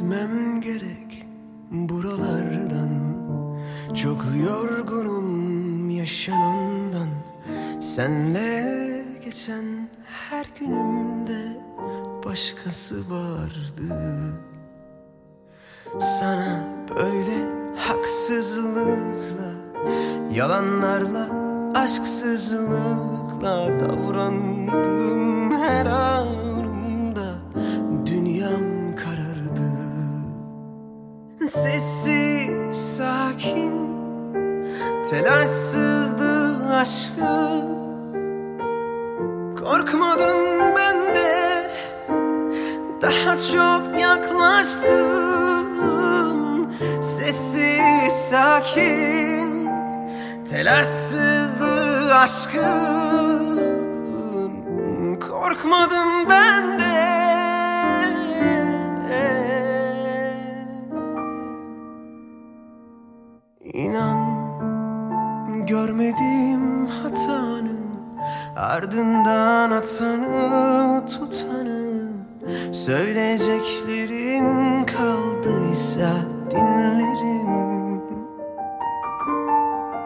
Gitmem gerek buralardan. Çok yorgunum yaşanandan. Senle geçen her günümde başkası vardı. Sana böyle haksızlıkla Yalanlarla aşksızlıkla davrandım Sessiz, sakin Telaşsızdı aşkı. Korkmadım ben de Daha çok yaklaştım. Sessiz, sakin Telaşsızdı aşkın. Korkmadım ben de İnan görmedim hatanı Ardından atanı tutanı Söyleyeceklerin kaldıysa dinlerim.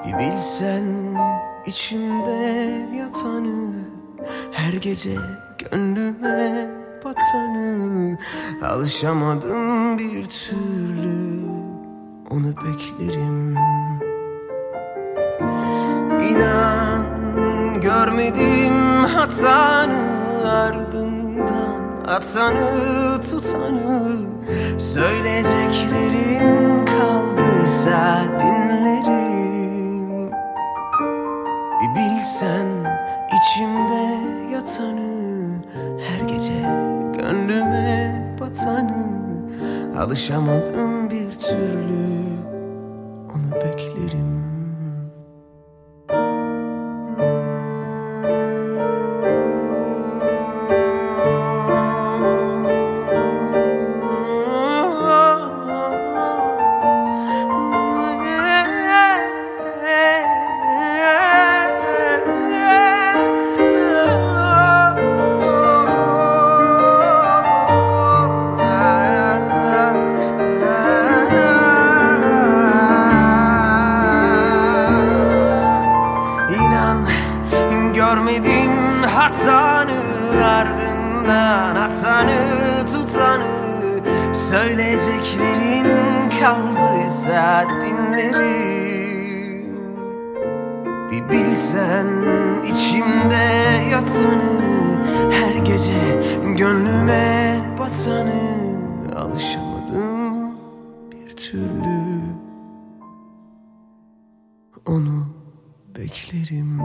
Bir bilsen içimde yatanı Her gece gönlüme batanı Alışamadım bir türlü onu beklerim. İnan görmedim hatanı ardından Atanı tutanı Söyleyeceklerin kaldıysa dinlerim Bir bilsen içimde yatanı Her gece gönlüme batanı Alışamadım bir türlü görmedim hatanı ardından atanı tutanı? Söyleyeceklerin kaldıysa dinlerim Bir bilsen içimde yatanı Her gece gönlüme batanı. Alışamadım bir türlü. Onu beklerim